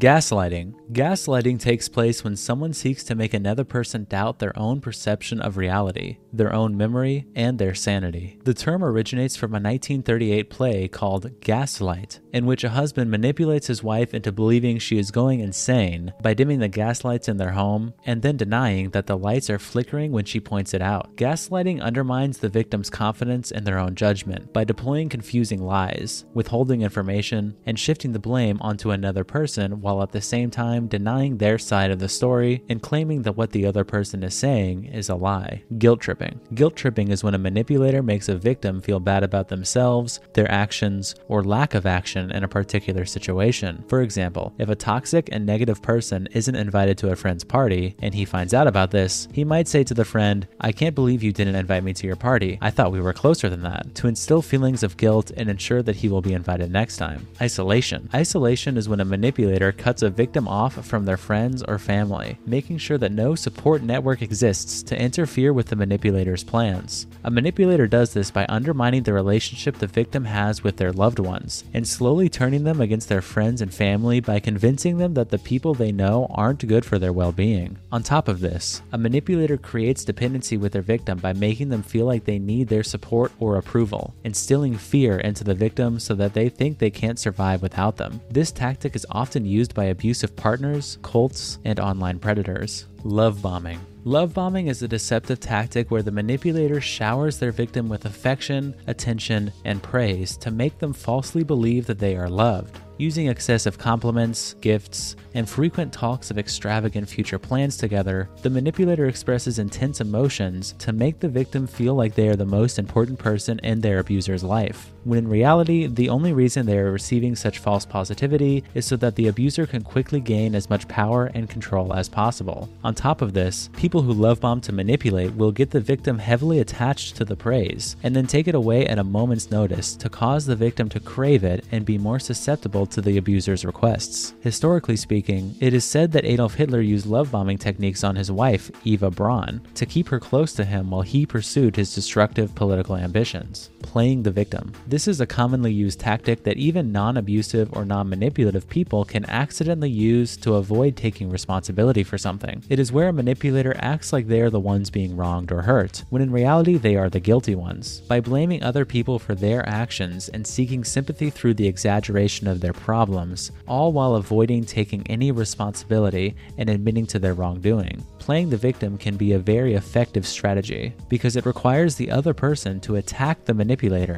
Gaslighting. Gaslighting takes place when someone seeks to make another person doubt their own perception of reality, their own memory, and their sanity. The term originates from a 1938 play called Gaslight, in which a husband manipulates his wife into believing she is going insane by dimming the gaslights in their home and then denying that the lights are flickering when she points it out. Gaslighting undermines the victim's confidence in their own judgment by deploying confusing lies, withholding information, and shifting the blame onto another person while at the same time denying their side of the story and claiming that what the other person is saying is a lie. Guilt tripping. Guilt tripping is when a manipulator makes a victim feel bad about themselves, their actions, or lack of action in a particular situation. For example, if a toxic and negative person isn't invited to a friend's party and he finds out about this, he might say to the friend, I can't believe you didn't invite me to your party. I thought we were closer than that, to instill feelings of guilt and ensure that he will be invited next time. Isolation. Isolation is when a manipulator cuts a victim off from their friends or family, making sure that no support network exists to interfere with the manipulator's plans. A manipulator does this by undermining the relationship the victim has with their loved ones and slowly turning them against their friends and family by convincing them that the people they know aren't good for their well being. On top of this, a manipulator creates dependency with their victim by making them feel like they need their support or approval, instilling fear into the victim so that they think they can't survive without them. This tactic is often used used by abusive partners, cults, and online predators. Love bombing. Love bombing is a deceptive tactic where the manipulator showers their victim with affection, attention, and praise to make them falsely believe that they are loved. Using excessive compliments, gifts, and frequent talks of extravagant future plans together, the manipulator expresses intense emotions to make the victim feel like they are the most important person in their abuser's life, when in reality, the only reason they are receiving such false positivity is so that the abuser can quickly gain as much power and control as possible. On top of this, people who love bomb to manipulate will get the victim heavily attached to the praise, and then take it away at a moment's notice to cause the victim to crave it and be more susceptible to the abuser's requests. Historically speaking, it is said that Adolf Hitler used love bombing techniques on his wife, Eva Braun, to keep her close to him while he pursued his destructive political ambitions. Playing the victim. This is a commonly used tactic that even non abusive or non manipulative people can accidentally use to avoid taking responsibility for something. It is where a manipulator acts like they are the ones being wronged or hurt, when in reality they are the guilty ones. By blaming other people for their actions and seeking sympathy through the exaggeration of their problems, all while avoiding taking any responsibility and admitting to their wrongdoing. Playing the victim can be a very effective strategy because it requires the other person to attack the manipulator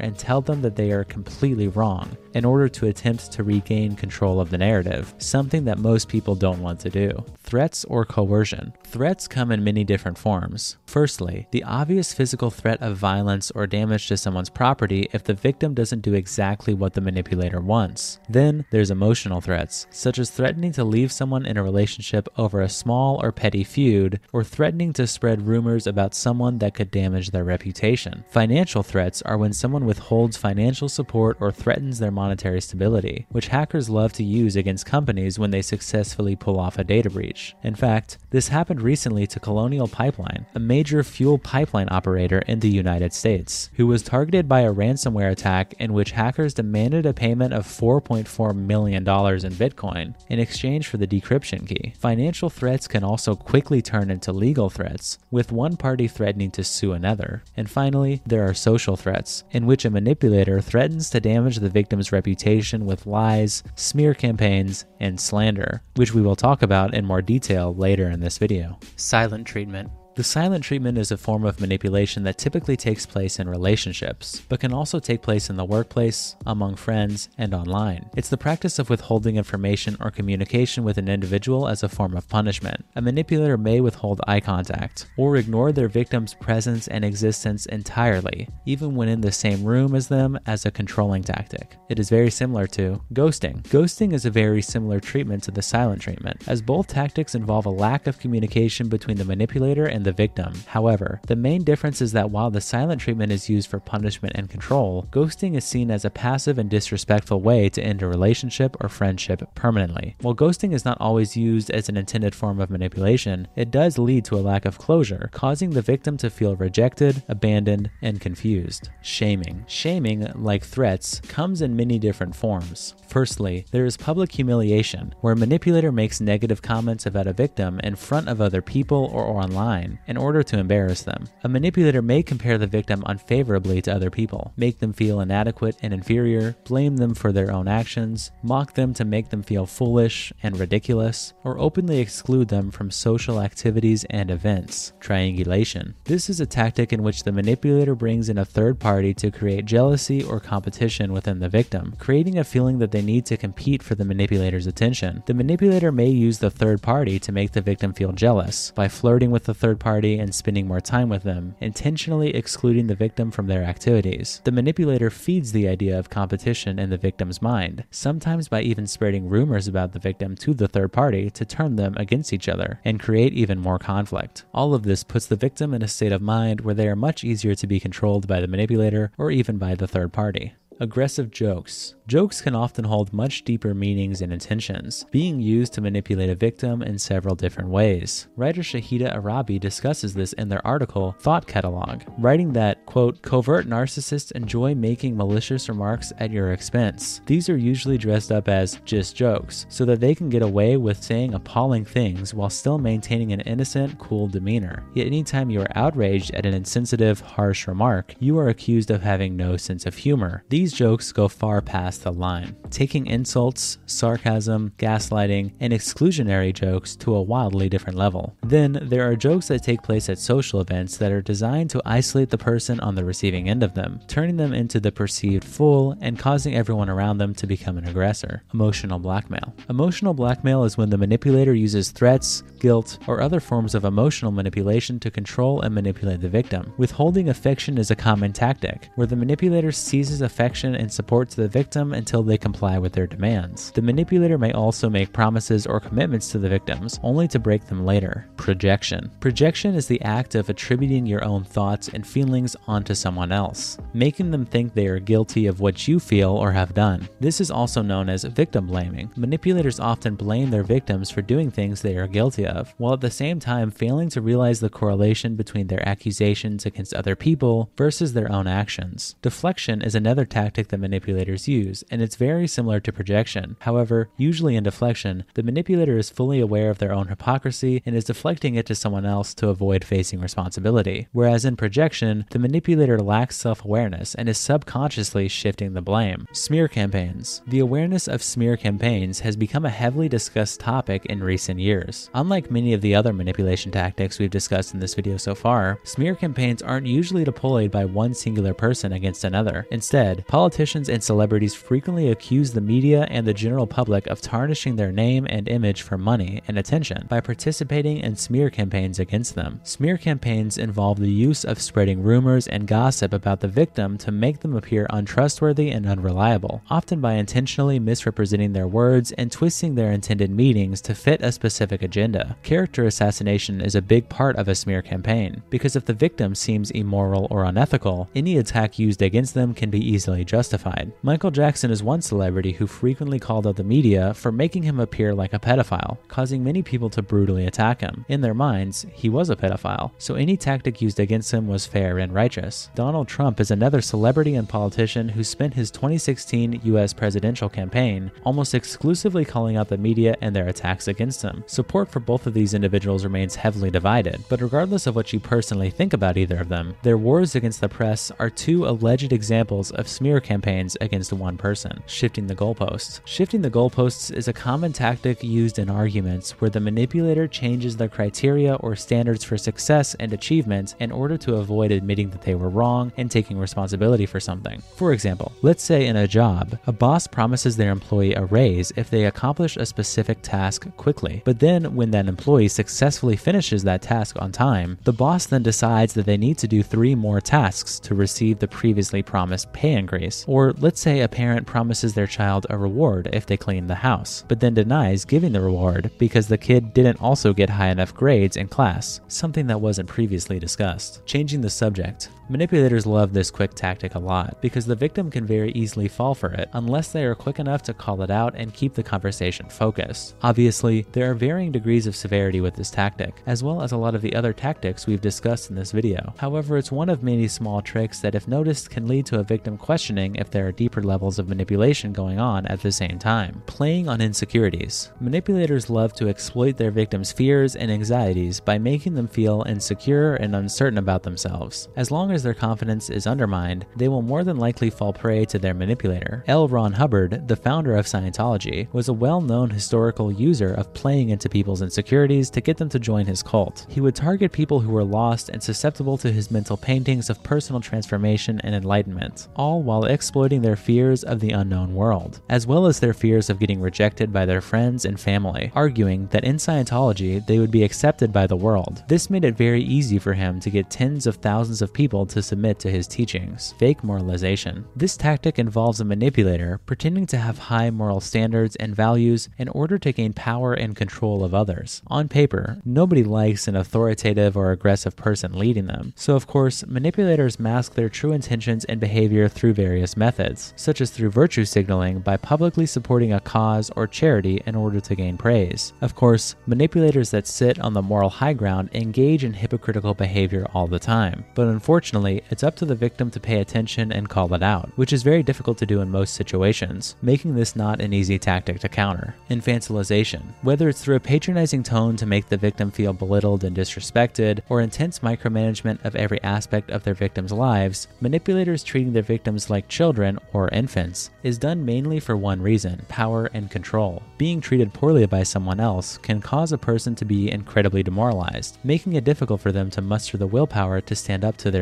and tell them that they are completely wrong in order to attempt to regain control of the narrative, something that most people don't want to do. Threats or coercion. Threats come in many different forms. Firstly, the obvious physical threat of violence or damage to someone's property if the victim doesn't do exactly what the manipulator wants. Then there's emotional threats, such as threatening to leave someone in a relationship over a small or petty feud, or threatening to spread rumors about someone that could damage their reputation. Financial threats are when someone withholds financial support or threatens their monetary stability, which hackers love to use against companies when they successfully pull off a data breach. In fact, this happened recently to Colonial Pipeline, a major fuel pipeline operator in the United States, who was targeted by a ransomware attack in which hackers demanded a payment of $4.4 million in Bitcoin in exchange for the decryption key. Financial threats can also quickly turn into legal threats, with one party threatening to sue another. And finally, there are social threats, in which a manipulator threatens to damage the victim's reputation with lies, smear campaigns, and slander, which we will talk about in more detail later in this video. Silent treatment. The silent treatment is a form of manipulation that typically takes place in relationships, but can also take place in the workplace, among friends, and online. It's the practice of withholding information or communication with an individual as a form of punishment. A manipulator may withhold eye contact, or ignore their victim's presence and existence entirely, even when in the same room as them, as a controlling tactic. It is very similar to ghosting. Ghosting is a very similar treatment to the silent treatment, as both tactics involve a lack of communication between the manipulator and and the victim. However, the main difference is that while the silent treatment is used for punishment and control, ghosting is seen as a passive and disrespectful way to end a relationship or friendship permanently. While ghosting is not always used as an intended form of manipulation, it does lead to a lack of closure, causing the victim to feel rejected, abandoned, and confused. Shaming. Shaming, like threats, comes in many different forms. Firstly, there is public humiliation, where a manipulator makes negative comments about a victim in front of other people or online in order to embarrass them. A manipulator may compare the victim unfavorably to other people, make them feel inadequate and inferior, blame them for their own actions, mock them to make them feel foolish and ridiculous, or openly exclude them from social activities and events. Triangulation. This is a tactic in which the manipulator brings in a third party to create jealousy or competition within the victim, creating a feeling that they need to compete for the manipulator's attention. The manipulator may use the third party to make the victim feel jealous by flirting with the third party and spending more time with them, intentionally excluding the victim from their activities. The manipulator feeds the idea of competition in the victim's mind, sometimes by even spreading rumors about the victim to the third party to turn them against each other and create even more conflict. All of this puts the victim in a state of mind where they are much easier to be controlled by the manipulator or even by the third party. Aggressive jokes. Jokes can often hold much deeper meanings and intentions, being used to manipulate a victim in several different ways. Writer Shahida Arabi discusses this in their article Thought Catalog, writing that, quote, covert narcissists enjoy making malicious remarks at your expense. These are usually dressed up as just jokes, so that they can get away with saying appalling things while still maintaining an innocent, cool demeanor. Yet anytime you are outraged at an insensitive, harsh remark, you are accused of having no sense of humor. These these jokes go far past the line, taking insults, sarcasm, gaslighting, and exclusionary jokes to a wildly different level. Then, there are jokes that take place at social events that are designed to isolate the person on the receiving end of them, turning them into the perceived fool and causing everyone around them to become an aggressor. Emotional blackmail. Emotional blackmail is when the manipulator uses threats, guilt, or other forms of emotional manipulation to control and manipulate the victim. Withholding affection is a common tactic, where the manipulator seizes affection and support to the victim until they comply with their demands. The manipulator may also make promises or commitments to the victims, only to break them later. Projection. Projection is the act of attributing your own thoughts and feelings onto someone else, making them think they are guilty of what you feel or have done. This is also known as victim blaming. Manipulators often blame their victims for doing things they are guilty of, while at the same time failing to realize the correlation between their accusations against other people versus their own actions. Deflection is another tactic tactic that manipulators use, and it's very similar to projection. However, usually in deflection, the manipulator is fully aware of their own hypocrisy and is deflecting it to someone else to avoid facing responsibility. Whereas in projection, the manipulator lacks self awareness and is subconsciously shifting the blame. Smear campaigns. The awareness of smear campaigns has become a heavily discussed topic in recent years. Unlike many of the other manipulation tactics we've discussed in this video so far, smear campaigns aren't usually deployed by one singular person against another. Instead, politicians and celebrities frequently accuse the media and the general public of tarnishing their name and image for money and attention by participating in smear campaigns against them. Smear campaigns involve the use of spreading rumors and gossip about the victim to make them appear untrustworthy and unreliable, often by intentionally misrepresenting their words and twisting their intended meanings to fit a specific agenda. Character assassination is a big part of a smear campaign, because if the victim seems immoral or unethical, any attack used against them can be easily justified. Michael Jackson is one celebrity who frequently called out the media for making him appear like a pedophile, causing many people to brutally attack him. In their minds, he was a pedophile, so any tactic used against him was fair and righteous. Donald Trump is another celebrity and politician who spent his 2016 US presidential campaign almost exclusively calling out the media and their attacks against him. Support for both of these individuals remains heavily divided, but regardless of what you personally think about either of them, their wars against the press are two alleged examples of smear campaigns against one person. Shifting the goalposts. Shifting the goalposts is a common tactic used in arguments where the manipulator changes the criteria or standards for success and achievement in order to avoid admitting that they were wrong and taking responsibility for something. For example, let's say in a job, a boss promises their employee a raise if they accomplish a specific task quickly. But then, when that employee successfully finishes that task on time, the boss then decides that they need to do three more tasks to receive the previously promised pay increase Or let's say a parent promises their child a reward if they clean the house, but then denies giving the reward because the kid didn't also get high enough grades in class, something that wasn't previously discussed. Changing the subject. Manipulators love this quick tactic a lot because the victim can very easily fall for it unless they are quick enough to call it out and keep the conversation focused. Obviously, there are varying degrees of severity with this tactic, as well as a lot of the other tactics we've discussed in this video. However, it's one of many small tricks that if noticed can lead to a victim questioning if there are deeper levels of manipulation going on at the same time. Playing on insecurities. Manipulators love to exploit their victims' fears and anxieties by making them feel insecure and uncertain about themselves. As long as their confidence is undermined, they will more than likely fall prey to their manipulator. L. Ron Hubbard, the founder of Scientology, was a well known historical user of playing into people's insecurities to get them to join his cult. He would target people who were lost and susceptible to his mental paintings of personal transformation and enlightenment, all while exploiting their fears of the unknown world, as well as their fears of getting rejected by their friends and family, arguing that in Scientology they would be accepted by the world. This made it very easy for him to get tens of thousands of people to submit to his teachings. Fake moralization. This tactic involves a manipulator pretending to have high moral standards and values in order to gain power and control of others. On paper, nobody likes an authoritative or aggressive person leading them, so of course, manipulators mask their true intentions and behavior through various methods, such as through virtue signaling by publicly supporting a cause or charity in order to gain praise. Of course, manipulators that sit on the moral high ground engage in hypocritical behavior all the time, but unfortunately, it's up to the victim to pay attention and call it out, which is very difficult to do in most situations, making this not an easy tactic to counter. Infantilization. Whether it's through a patronizing tone to make the victim feel belittled and disrespected, or intense micromanagement of every aspect of their victims' lives, manipulators treating their victims like children or infants is done mainly for one reason power and control. Being treated poorly by someone else can cause a person to be incredibly demoralized, making it difficult for them to muster the willpower to stand up to their